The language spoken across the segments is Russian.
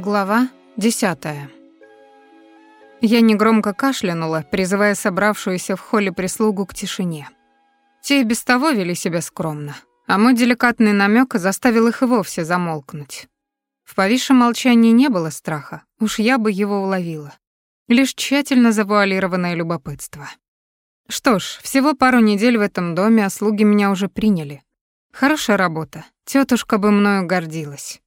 Глава десятая. Я негромко кашлянула, призывая собравшуюся в холле прислугу к тишине. Те и без того вели себя скромно, а мой деликатный намек заставил их и вовсе замолкнуть. В повисшем молчании не было страха, уж я бы его уловила. Лишь тщательно завуалированное любопытство. Что ж, всего пару недель в этом доме, а слуги меня уже приняли. Хорошая работа, тетушка бы мною гордилась.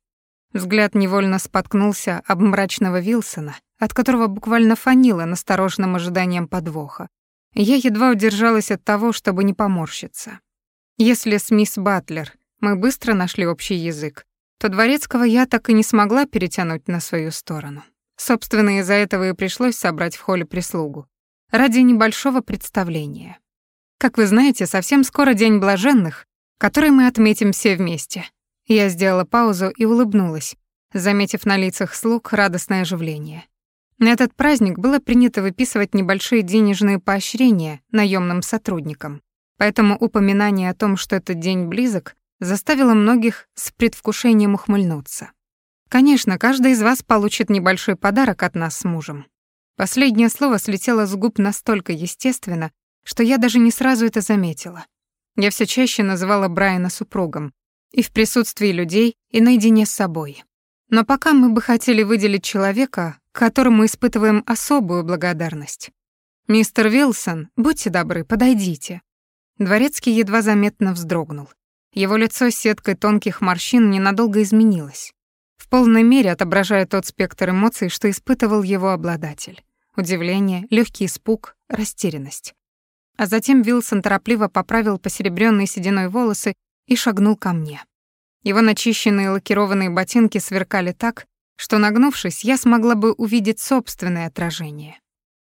Взгляд невольно споткнулся об мрачного Вилсона, от которого буквально фанило настороженным ожиданием подвоха. Я едва удержалась от того, чтобы не поморщиться. Если с мисс Батлер мы быстро нашли общий язык, то Дворецкого я так и не смогла перетянуть на свою сторону. Собственно, из-за этого и пришлось собрать в холле прислугу. Ради небольшого представления. Как вы знаете, совсем скоро День Блаженных, который мы отметим все вместе. Я сделала паузу и улыбнулась, заметив на лицах слуг радостное оживление. На этот праздник было принято выписывать небольшие денежные поощрения наемным сотрудникам, поэтому упоминание о том, что этот день близок, заставило многих с предвкушением ухмыльнуться. Конечно, каждый из вас получит небольшой подарок от нас с мужем. Последнее слово слетело с губ настолько естественно, что я даже не сразу это заметила. Я все чаще называла Брайана супругом, и в присутствии людей, и наедине с собой. Но пока мы бы хотели выделить человека, которому испытываем особую благодарность. «Мистер Вилсон, будьте добры, подойдите». Дворецкий едва заметно вздрогнул. Его лицо с сеткой тонких морщин ненадолго изменилось, в полной мере отображая тот спектр эмоций, что испытывал его обладатель. Удивление, легкий испуг, растерянность. А затем Вилсон торопливо поправил посеребрённые сединой волосы и шагнул ко мне. Его начищенные лакированные ботинки сверкали так, что, нагнувшись, я смогла бы увидеть собственное отражение.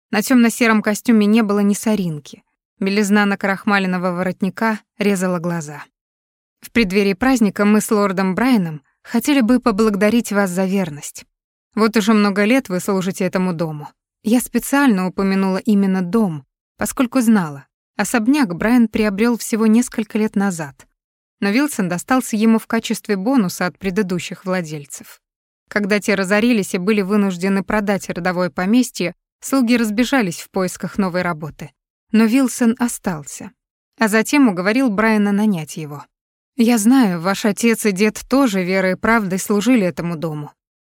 На темно-сером костюме не было ни соринки. Белизна накрахмаленного воротника резала глаза. В преддверии праздника мы с лордом Брайаном хотели бы поблагодарить вас за верность. Вот уже много лет вы служите этому дому. Я специально упомянула именно дом, поскольку знала, особняк Брайан приобрел всего несколько лет назад но Вилсон достался ему в качестве бонуса от предыдущих владельцев. Когда те разорились и были вынуждены продать родовое поместье, слуги разбежались в поисках новой работы. Но Вилсон остался, а затем уговорил Брайана нанять его. «Я знаю, ваш отец и дед тоже верой и правдой служили этому дому.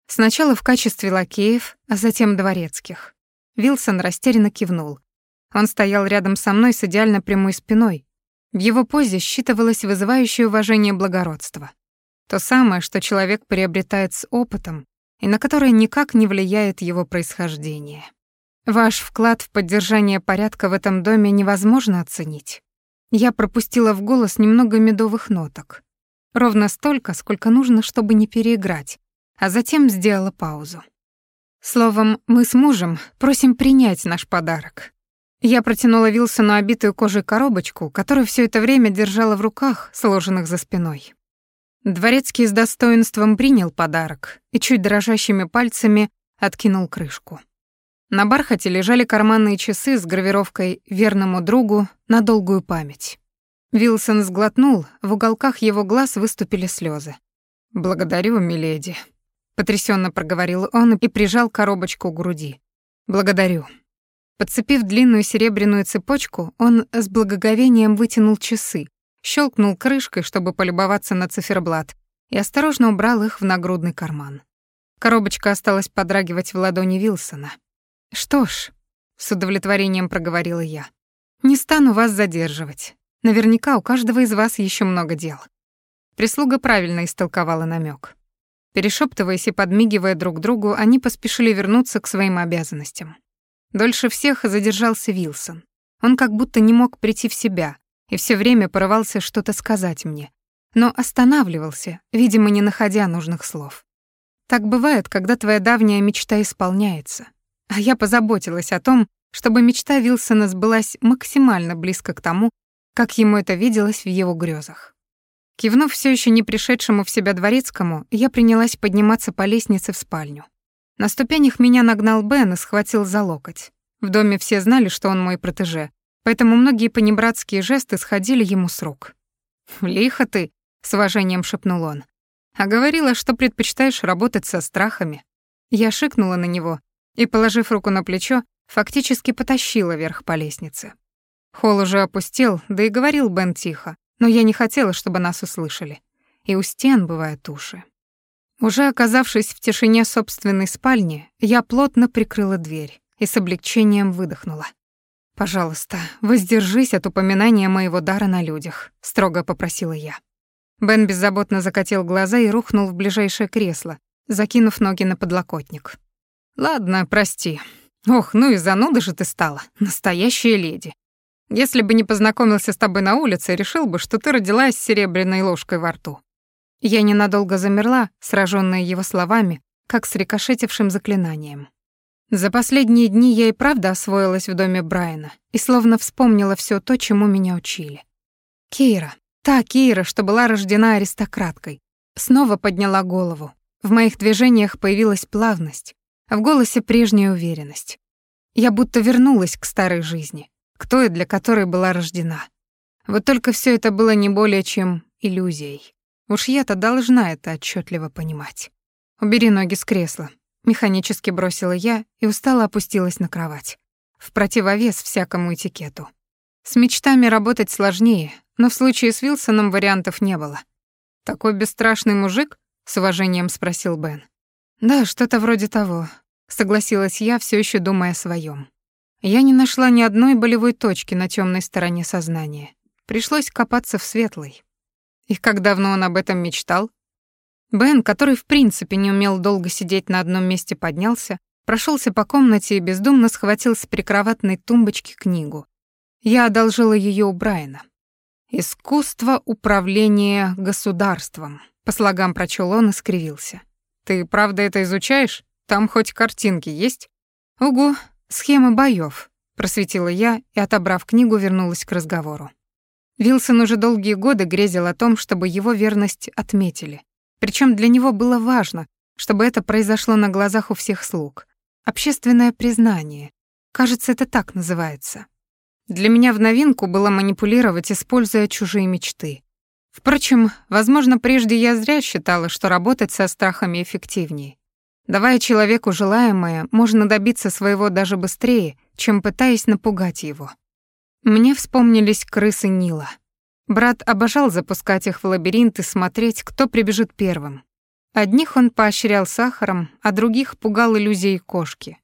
Сначала в качестве лакеев, а затем дворецких». Вилсон растерянно кивнул. Он стоял рядом со мной с идеально прямой спиной, в его позе считывалось вызывающее уважение благородство. То самое, что человек приобретает с опытом и на которое никак не влияет его происхождение. Ваш вклад в поддержание порядка в этом доме невозможно оценить. Я пропустила в голос немного медовых ноток. Ровно столько, сколько нужно, чтобы не переиграть, а затем сделала паузу. Словом, мы с мужем просим принять наш подарок. Я протянула Вилсону обитую кожей коробочку, которую все это время держала в руках, сложенных за спиной. Дворецкий с достоинством принял подарок и чуть дрожащими пальцами откинул крышку. На бархате лежали карманные часы с гравировкой «Верному другу» на долгую память. Вилсон сглотнул, в уголках его глаз выступили слезы. «Благодарю, миледи», — потрясенно проговорил он и прижал коробочку к груди. «Благодарю. Подцепив длинную серебряную цепочку, он с благоговением вытянул часы, щелкнул крышкой, чтобы полюбоваться на циферблат, и осторожно убрал их в нагрудный карман. Коробочка осталась подрагивать в ладони Вилсона. «Что ж», — с удовлетворением проговорила я, — «не стану вас задерживать. Наверняка у каждого из вас еще много дел». Прислуга правильно истолковала намек. Перешептываясь и подмигивая друг другу, они поспешили вернуться к своим обязанностям. Дольше всех задержался Вилсон. Он как будто не мог прийти в себя и все время порывался что-то сказать мне, но останавливался, видимо, не находя нужных слов. Так бывает, когда твоя давняя мечта исполняется. А я позаботилась о том, чтобы мечта Вилсона сбылась максимально близко к тому, как ему это виделось в его грезах. Кивнув все еще не пришедшему в себя дворецкому, я принялась подниматься по лестнице в спальню. На ступенях меня нагнал Бен и схватил за локоть. В доме все знали, что он мой протеже, поэтому многие понебратские жесты сходили ему с рук. «Лихо ты», — с уважением шепнул он. «А говорила, что предпочитаешь работать со страхами. Я шикнула на него и, положив руку на плечо, фактически потащила вверх по лестнице. Холл уже опустел, да и говорил Бен тихо, но я не хотела, чтобы нас услышали. И у стен бывают уши. Уже оказавшись в тишине собственной спальни, я плотно прикрыла дверь и с облегчением выдохнула. «Пожалуйста, воздержись от упоминания моего дара на людях», — строго попросила я. Бен беззаботно закатил глаза и рухнул в ближайшее кресло, закинув ноги на подлокотник. «Ладно, прости. Ох, ну и зануда же ты стала, настоящая леди. Если бы не познакомился с тобой на улице, решил бы, что ты родилась с серебряной ложкой во рту». Я ненадолго замерла, сраженная его словами, как с рикошетившим заклинанием. За последние дни я и правда освоилась в доме Брайана и словно вспомнила все то, чему меня учили. Кейра, та Кейра, что была рождена аристократкой, снова подняла голову. В моих движениях появилась плавность, в голосе прежняя уверенность. Я будто вернулась к старой жизни, к той, для которой была рождена. Вот только все это было не более чем иллюзией. Уж я-то должна это отчетливо понимать. Убери ноги с кресла, Механически бросила я и устало опустилась на кровать. В противовес всякому этикету. С мечтами работать сложнее, но в случае с Вилсоном вариантов не было. «Такой бесстрашный мужик?» — с уважением спросил Бен. «Да, что-то вроде того», — согласилась я, все еще думая о своем. Я не нашла ни одной болевой точки на темной стороне сознания. Пришлось копаться в светлой. И как давно он об этом мечтал? Бен, который в принципе не умел долго сидеть на одном месте, поднялся, прошелся по комнате и бездумно схватил с прикроватной тумбочки книгу. Я одолжила ее у Брайана. «Искусство управления государством», — по слогам прочел он и скривился. «Ты правда это изучаешь? Там хоть картинки есть?» «Угу, схемы боев», — просветила я и, отобрав книгу, вернулась к разговору. Вилсон уже долгие годы грезил о том, чтобы его верность отметили, причем для него было важно, чтобы это произошло на глазах у всех слуг. Общественное признание. Кажется, это так называется. Для меня в новинку было манипулировать, используя чужие мечты. Впрочем, возможно, прежде я зря считала, что работать со страхами эффективнее. Давая человеку желаемое, можно добиться своего даже быстрее, чем пытаясь напугать его. Мне вспомнились крысы Нила — Брат обожал запускать их в лабиринт и смотреть, кто прибежит первым. Одних он поощрял сахаром, а других пугал иллюзией кошки.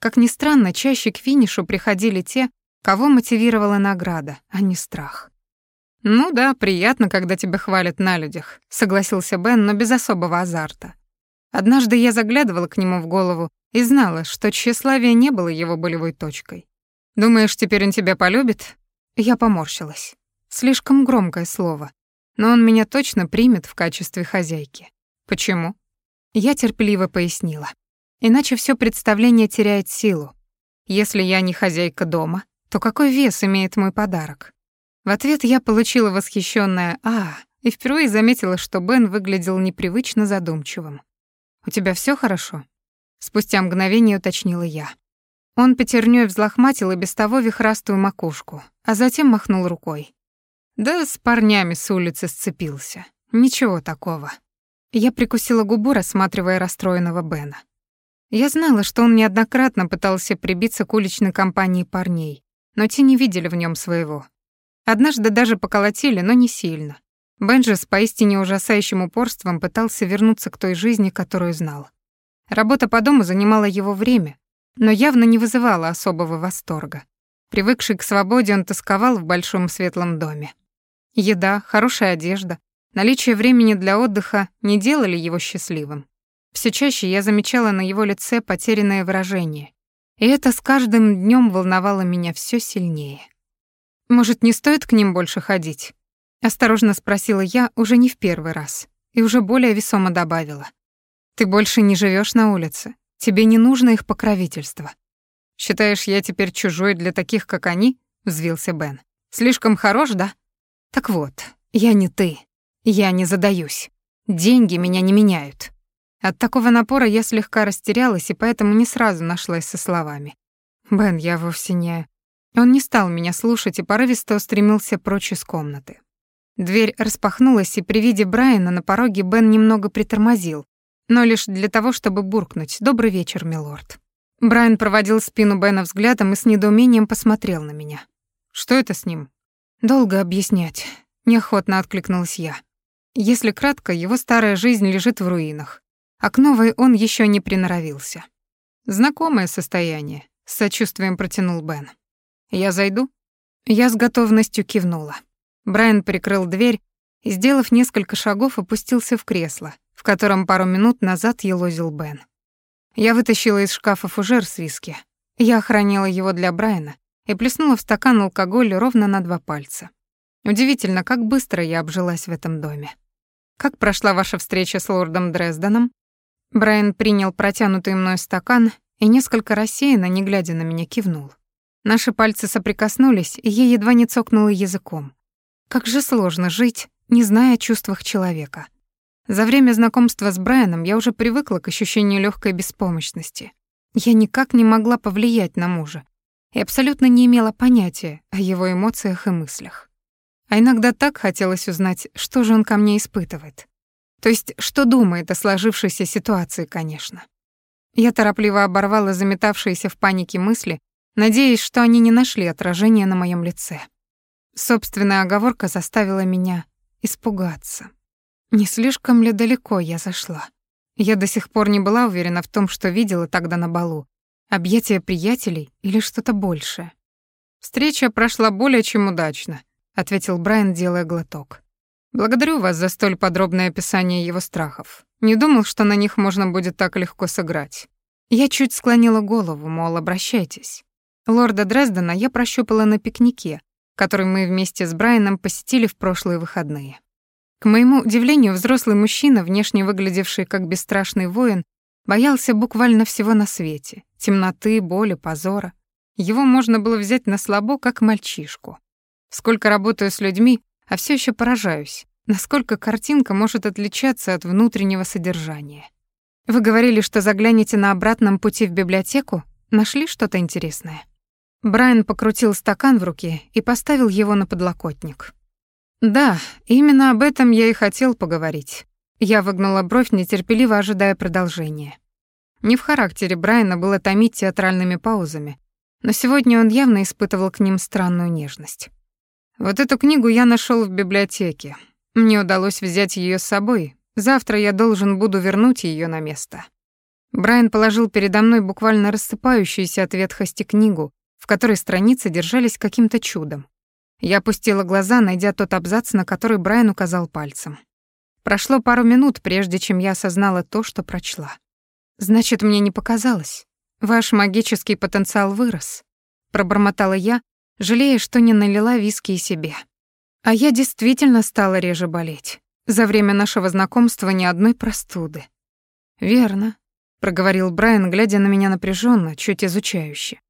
Как ни странно, чаще к финишу приходили те, кого мотивировала награда, а не страх. «Ну да, приятно, когда тебя хвалят на людях», — согласился Бен, но без особого азарта. Однажды я заглядывала к нему в голову и знала, что тщеславие не было его болевой точкой. «Думаешь, теперь он тебя полюбит?» Я поморщилась. Слишком громкое слово. Но он меня точно примет в качестве хозяйки. Почему? Я терпеливо пояснила. Иначе все представление теряет силу. Если я не хозяйка дома, то какой вес имеет мой подарок? В ответ я получила восхищенное «а» и впервые заметила, что Бен выглядел непривычно задумчивым. «У тебя все хорошо?» Спустя мгновение уточнила я. Он пятернёй взлохматил и без того вихрастую макушку, а затем махнул рукой. Да с парнями с улицы сцепился. Ничего такого. Я прикусила губу, рассматривая расстроенного Бена. Я знала, что он неоднократно пытался прибиться к уличной компании парней, но те не видели в нем своего. Однажды даже поколотили, но не сильно. Бен же с поистине ужасающим упорством пытался вернуться к той жизни, которую знал. Работа по дому занимала его время, но явно не вызывала особого восторга. Привыкший к свободе, он тосковал в большом светлом доме. Еда, хорошая одежда, наличие времени для отдыха не делали его счастливым. Все чаще я замечала на его лице потерянное выражение, и это с каждым днем волновало меня все сильнее. «Может, не стоит к ним больше ходить?» — осторожно спросила я уже не в первый раз и уже более весомо добавила. «Ты больше не живешь на улице, тебе не нужно их покровительство». «Считаешь, я теперь чужой для таких, как они?» — взвился Бен. «Слишком хорош, да?» Так вот, я не ты. Я не задаюсь. Деньги меня не меняют. От такого напора я слегка растерялась и поэтому не сразу нашлась со словами. «Бен, я вовсе не...» Он не стал меня слушать и порывисто устремился прочь из комнаты. Дверь распахнулась, и при виде Брайана на пороге Бен немного притормозил, но лишь для того, чтобы буркнуть «Добрый вечер, милорд». Брайан проводил спину Бена взглядом и с недоумением посмотрел на меня. «Что это с ним?» «Долго объяснять», — неохотно откликнулась я. Если кратко, его старая жизнь лежит в руинах, а к новой он еще не приноровился. «Знакомое состояние», — с сочувствием протянул Бен. «Я зайду?» Я с готовностью кивнула. Брайан прикрыл дверь и, сделав несколько шагов, опустился в кресло, в котором пару минут назад елозил Бен. Я вытащила из шкафа фужер с виски. Я охраняла его для Брайана и плеснула в стакан алкоголя ровно на два пальца. Удивительно, как быстро я обжилась в этом доме. «Как прошла ваша встреча с лордом Дрезденом?» Брайан принял протянутый мной стакан и несколько рассеянно, не глядя на меня, кивнул. Наши пальцы соприкоснулись, и я едва не цокнула языком. Как же сложно жить, не зная о чувствах человека. За время знакомства с Брайаном я уже привыкла к ощущению легкой беспомощности. Я никак не могла повлиять на мужа и абсолютно не имела понятия о его эмоциях и мыслях. А иногда так хотелось узнать, что же он ко мне испытывает. То есть, что думает о сложившейся ситуации, конечно. Я торопливо оборвала заметавшиеся в панике мысли, надеясь, что они не нашли отражения на моем лице. Собственная оговорка заставила меня испугаться. Не слишком ли далеко я зашла? Я до сих пор не была уверена в том, что видела тогда на балу. Объятия приятелей или что-то большее. Встреча прошла более чем удачно, ответил Брайан, делая глоток. Благодарю вас за столь подробное описание его страхов. Не думал, что на них можно будет так легко сыграть. Я чуть склонила голову, мол, обращайтесь. Лорда Дрездена я прощупала на пикнике, который мы вместе с Брайаном посетили в прошлые выходные. К моему удивлению, взрослый мужчина, внешне выглядевший как бесстрашный воин, боялся буквально всего на свете — темноты, боли, позора. Его можно было взять на слабо, как мальчишку. Сколько работаю с людьми, а все еще поражаюсь, насколько картинка может отличаться от внутреннего содержания. Вы говорили, что заглянете на обратном пути в библиотеку? Нашли что-то интересное? Брайан покрутил стакан в руке и поставил его на подлокотник. Да, именно об этом я и хотел поговорить. Я выгнула бровь, нетерпеливо ожидая продолжения. Не в характере Брайана было томить театральными паузами, но сегодня он явно испытывал к ним странную нежность. Вот эту книгу я нашел в библиотеке. Мне удалось взять ее с собой. Завтра я должен буду вернуть ее на место. Брайан положил передо мной буквально рассыпающуюся от ветхости книгу, в которой страницы держались каким-то чудом. Я опустила глаза, найдя тот абзац, на который Брайан указал пальцем. Прошло пару минут, прежде чем я осознала то, что прочла. «Значит, мне не показалось. Ваш магический потенциал вырос», — пробормотала я, жалея, что не налила виски и себе. А я действительно стала реже болеть. За время нашего знакомства ни одной простуды. «Верно», — проговорил Брайан, глядя на меня напряженно, чуть изучающе.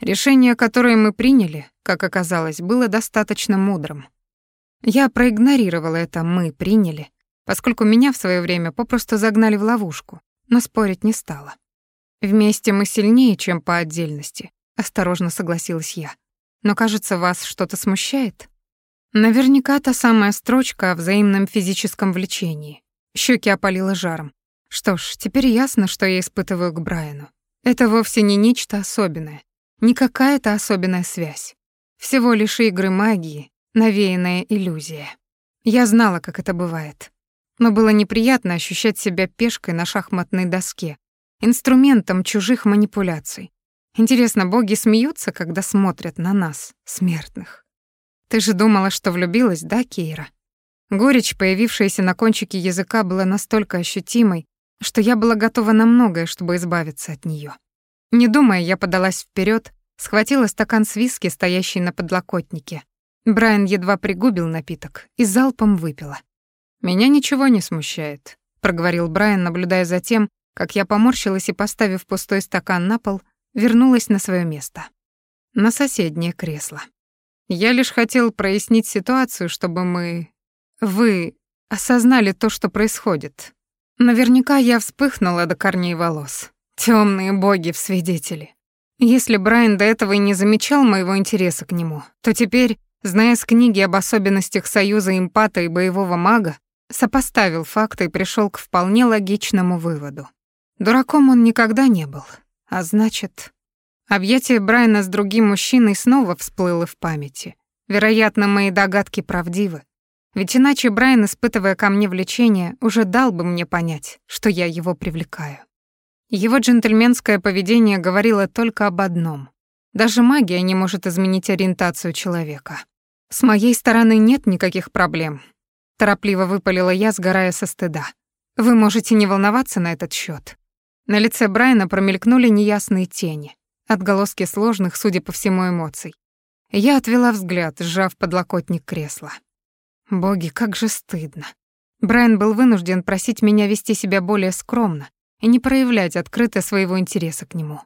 «Решение, которое мы приняли, как оказалось, было достаточно мудрым. Я проигнорировала это «мы приняли», поскольку меня в свое время попросту загнали в ловушку, но спорить не стала. Вместе мы сильнее, чем по отдельности, осторожно согласилась я. Но, кажется, вас что-то смущает? Наверняка та самая строчка о взаимном физическом влечении. Щеки опалило жаром. Что ж, теперь ясно, что я испытываю к Брайану. Это вовсе не нечто особенное, не какая-то особенная связь. Всего лишь игры магии, навеянная иллюзия. Я знала, как это бывает. Но было неприятно ощущать себя пешкой на шахматной доске, инструментом чужих манипуляций, Интересно, боги смеются, когда смотрят на нас, смертных? Ты же думала, что влюбилась, да, Кейра? Горечь, появившаяся на кончике языка, была настолько ощутимой, что я была готова на многое, чтобы избавиться от нее. Не думая, я подалась вперед, схватила стакан с виски, стоящий на подлокотнике. Брайан едва пригубил напиток и залпом выпила. «Меня ничего не смущает», — проговорил Брайан, наблюдая за тем, как я поморщилась и, поставив пустой стакан на пол, вернулась на свое место. На соседнее кресло. Я лишь хотел прояснить ситуацию, чтобы мы... Вы осознали то, что происходит. Наверняка я вспыхнула до корней волос. Темные боги в свидетели. Если Брайан до этого и не замечал моего интереса к нему, то теперь, зная с книги об особенностях союза импата и боевого мага, Сопоставил факты и пришел к вполне логичному выводу. Дураком он никогда не был, а значит... Объятие Брайана с другим мужчиной снова всплыло в памяти. Вероятно, мои догадки правдивы. Ведь иначе Брайан, испытывая ко мне влечение, уже дал бы мне понять, что я его привлекаю. Его джентльменское поведение говорило только об одном. Даже магия не может изменить ориентацию человека. С моей стороны нет никаких проблем. Торопливо выпалила я, сгорая со стыда. Вы можете не волноваться на этот счет. На лице Брайана промелькнули неясные тени отголоски сложных, судя по всему, эмоций. Я отвела взгляд, сжав подлокотник кресла. Боги, как же стыдно. Брайан был вынужден просить меня вести себя более скромно и не проявлять открыто своего интереса к нему.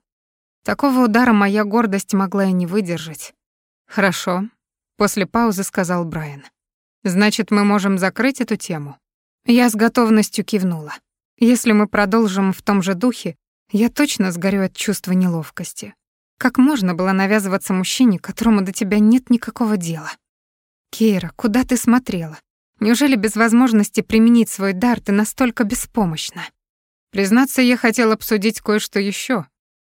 Такого удара моя гордость могла и не выдержать. «Хорошо», — после паузы сказал Брайан. «Значит, мы можем закрыть эту тему?» Я с готовностью кивнула. Если мы продолжим в том же духе, я точно сгорю от чувства неловкости. Как можно было навязываться мужчине, которому до тебя нет никакого дела? Кейра, куда ты смотрела? Неужели без возможности применить свой дар ты настолько беспомощна? Признаться, я хотела обсудить кое-что еще.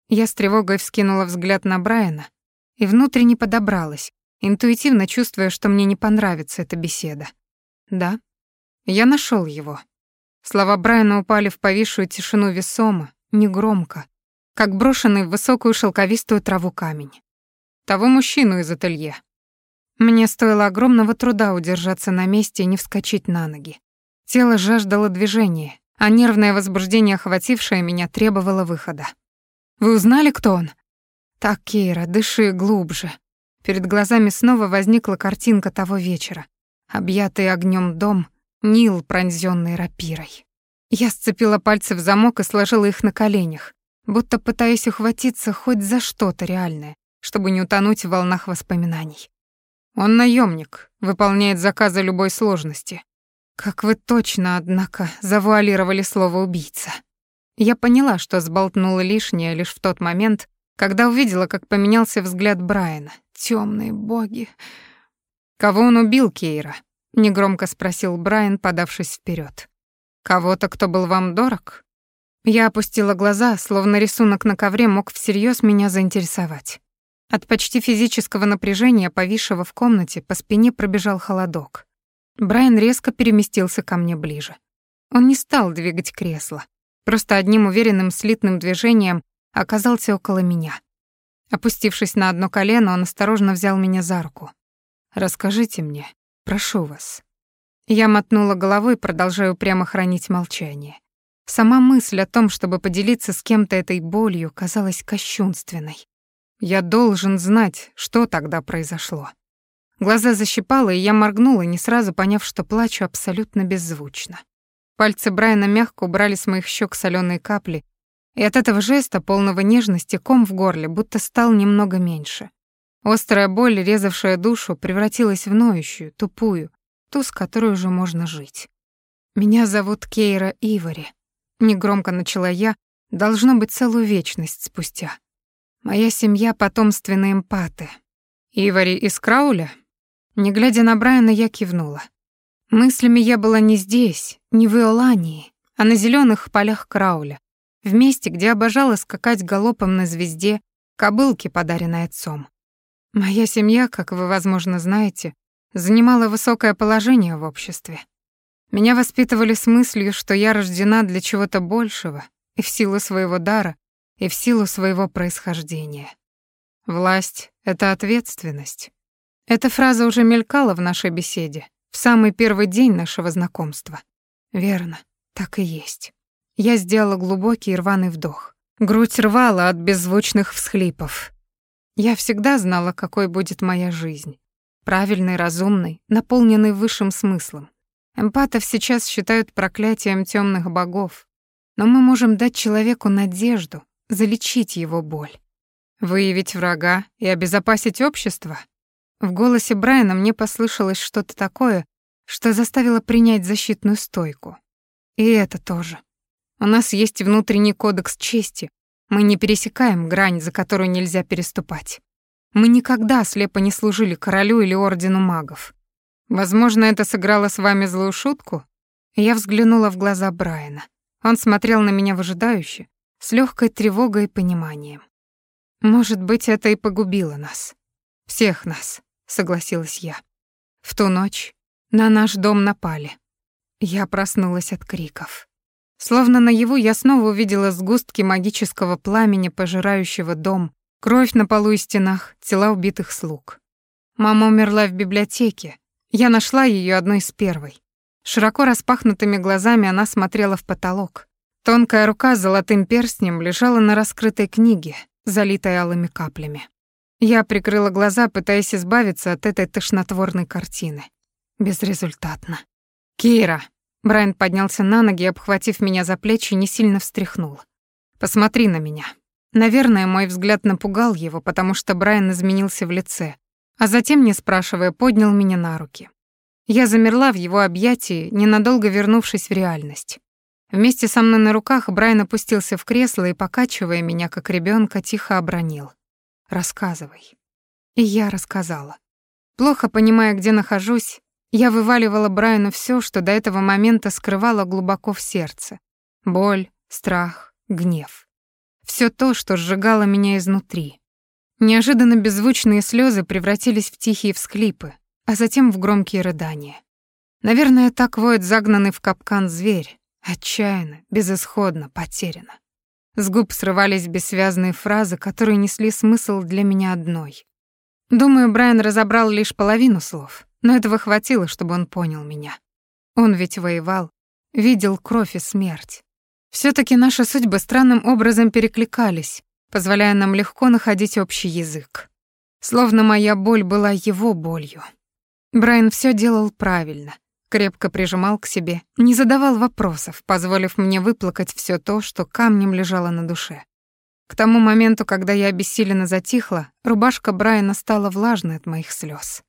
Я с тревогой вскинула взгляд на Брайана и внутренне подобралась, интуитивно чувствуя, что мне не понравится эта беседа. Да, я нашел его. Слова Брайана упали в повисшую тишину весомо, негромко, как брошенный в высокую шелковистую траву камень. Того мужчину из ателье. Мне стоило огромного труда удержаться на месте и не вскочить на ноги. Тело жаждало движения, а нервное возбуждение, охватившее меня, требовало выхода. «Вы узнали, кто он?» «Так, Кейра, дыши глубже». Перед глазами снова возникла картинка того вечера. Объятый огнем дом, Нил, пронзённый рапирой. Я сцепила пальцы в замок и сложила их на коленях, будто пытаясь ухватиться хоть за что-то реальное, чтобы не утонуть в волнах воспоминаний. Он наемник, выполняет заказы любой сложности. Как вы точно, однако, завуалировали слово «убийца». Я поняла, что сболтнула лишнее лишь в тот момент, когда увидела, как поменялся взгляд Брайана. Темные боги. «Кого он убил, Кейра?» — негромко спросил Брайан, подавшись вперед. Кого-то, кто был вам дорог? Я опустила глаза, словно рисунок на ковре мог всерьез меня заинтересовать. От почти физического напряжения, повисшего в комнате, по спине пробежал холодок. Брайан резко переместился ко мне ближе. Он не стал двигать кресло, просто одним уверенным слитным движением оказался около меня. Опустившись на одно колено, он осторожно взял меня за руку. «Расскажите мне, прошу вас, я мотнула головой, продолжая упрямо хранить молчание. Сама мысль о том, чтобы поделиться с кем-то этой болью, казалась кощунственной. Я должен знать, что тогда произошло. Глаза защипало, и я моргнула, не сразу поняв, что плачу абсолютно беззвучно. Пальцы Брайана мягко убрали с моих щек соленые капли, и от этого жеста, полного нежности, ком в горле будто стал немного меньше. Острая боль, резавшая душу, превратилась в ноющую, тупую, ту, с которой уже можно жить. «Меня зовут Кейра Ивари», — негромко начала я, должно быть целую вечность спустя. «Моя семья — потомственные эмпаты». «Ивари из Крауля?» Не глядя на Брайана, я кивнула. Мыслями я была не здесь, не в Иолании, а на зеленых полях Крауля, в месте, где обожала скакать галопом на звезде, кобылки, подаренной отцом. Моя семья, как вы, возможно, знаете, занимала высокое положение в обществе. Меня воспитывали с мыслью, что я рождена для чего-то большего, и в силу своего дара, и в силу своего происхождения. Власть — это ответственность. Эта фраза уже мелькала в нашей беседе, в самый первый день нашего знакомства. Верно, так и есть. Я сделала глубокий и рваный вдох. Грудь рвала от беззвучных всхлипов. Я всегда знала, какой будет моя жизнь. Правильный, разумный, наполненный высшим смыслом. Эмпатов сейчас считают проклятием темных богов, но мы можем дать человеку надежду, залечить его боль. Выявить врага и обезопасить общество? В голосе Брайана мне послышалось что-то такое, что заставило принять защитную стойку. И это тоже. У нас есть внутренний кодекс чести. Мы не пересекаем грань, за которую нельзя переступать. Мы никогда слепо не служили королю или ордену магов. Возможно, это сыграло с вами злую шутку? Я взглянула в глаза Брайана. Он смотрел на меня выжидающе, с легкой тревогой и пониманием. Может быть, это и погубило нас. Всех нас, согласилась я. В ту ночь на наш дом напали. Я проснулась от криков. Словно наяву я снова увидела сгустки магического пламени, пожирающего дом, кровь на полу и стенах, тела убитых слуг. Мама умерла в библиотеке. Я нашла ее одной из первой. Широко распахнутыми глазами она смотрела в потолок. Тонкая рука с золотым перстнем лежала на раскрытой книге, залитой алыми каплями. Я прикрыла глаза, пытаясь избавиться от этой тошнотворной картины. Безрезультатно. «Кира!» Брайан поднялся на ноги обхватив меня за плечи, не сильно встряхнул. «Посмотри на меня». Наверное, мой взгляд напугал его, потому что Брайан изменился в лице, а затем, не спрашивая, поднял меня на руки. Я замерла в его объятии, ненадолго вернувшись в реальность. Вместе со мной на руках Брайан опустился в кресло и, покачивая меня, как ребенка, тихо обронил. «Рассказывай». И я рассказала. Плохо понимая, где нахожусь, я вываливала Брайану все, что до этого момента скрывала глубоко в сердце. Боль, страх, гнев. Все то, что сжигало меня изнутри. Неожиданно беззвучные слезы превратились в тихие всхлипы, а затем в громкие рыдания. Наверное, так воет загнанный в капкан зверь, отчаянно, безысходно, потеряно. С губ срывались бессвязные фразы, которые несли смысл для меня одной. Думаю, Брайан разобрал лишь половину слов, но этого хватило, чтобы он понял меня. Он ведь воевал, видел кровь и смерть. все таки наши судьбы странным образом перекликались, позволяя нам легко находить общий язык. Словно моя боль была его болью. Брайан все делал правильно, крепко прижимал к себе, не задавал вопросов, позволив мне выплакать все то, что камнем лежало на душе. К тому моменту, когда я обессиленно затихла, рубашка Брайана стала влажной от моих слез.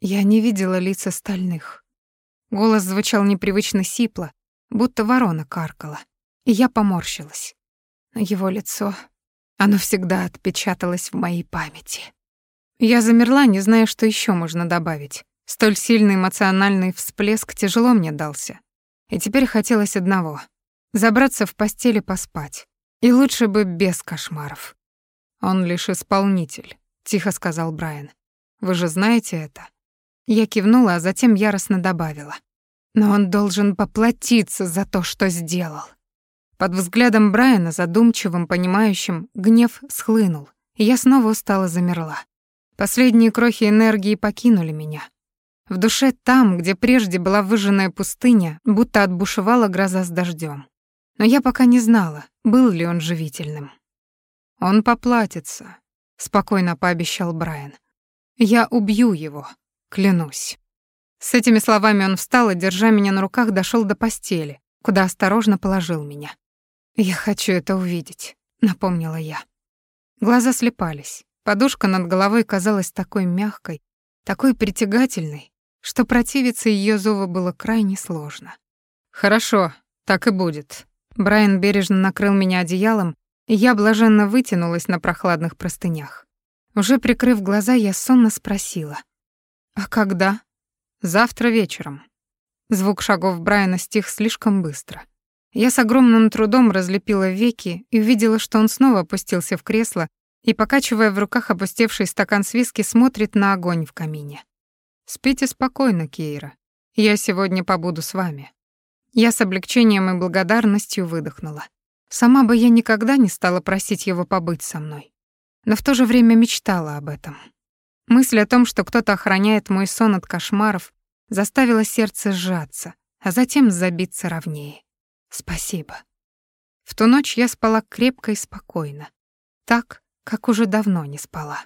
Я не видела лица стальных. Голос звучал непривычно сипло, будто ворона каркала, и я поморщилась. Но его лицо оно всегда отпечаталось в моей памяти. Я замерла, не зная, что еще можно добавить. Столь сильный эмоциональный всплеск тяжело мне дался. И теперь хотелось одного — забраться в постель и поспать. И лучше бы без кошмаров. «Он лишь исполнитель», — тихо сказал Брайан. «Вы же знаете это?» Я кивнула, а затем яростно добавила. «Но он должен поплатиться за то, что сделал». Под взглядом Брайана, задумчивым, понимающим, гнев схлынул, и я снова устало замерла. Последние крохи энергии покинули меня. В душе там, где прежде была выжженная пустыня, будто отбушевала гроза с дождем. Но я пока не знала, был ли он живительным. «Он поплатится», — спокойно пообещал Брайан. «Я убью его, клянусь». С этими словами он встал и, держа меня на руках, дошел до постели, куда осторожно положил меня. «Я хочу это увидеть», — напомнила я. Глаза слепались. Подушка над головой казалась такой мягкой, такой притягательной, что противиться ее зову было крайне сложно. «Хорошо, так и будет». Брайан бережно накрыл меня одеялом, и я блаженно вытянулась на прохладных простынях. Уже прикрыв глаза, я сонно спросила. «А когда?» «Завтра вечером». Звук шагов Брайана стих слишком быстро. Я с огромным трудом разлепила веки и увидела, что он снова опустился в кресло и, покачивая в руках опустевший стакан с виски, смотрит на огонь в камине. «Спите спокойно, Кейра. Я сегодня побуду с вами». Я с облегчением и благодарностью выдохнула. Сама бы я никогда не стала просить его побыть со мной. Но в то же время мечтала об этом. Мысль о том, что кто-то охраняет мой сон от кошмаров, заставила сердце сжаться, а затем забиться ровнее. Спасибо. В ту ночь я спала крепко и спокойно, так, как уже давно не спала.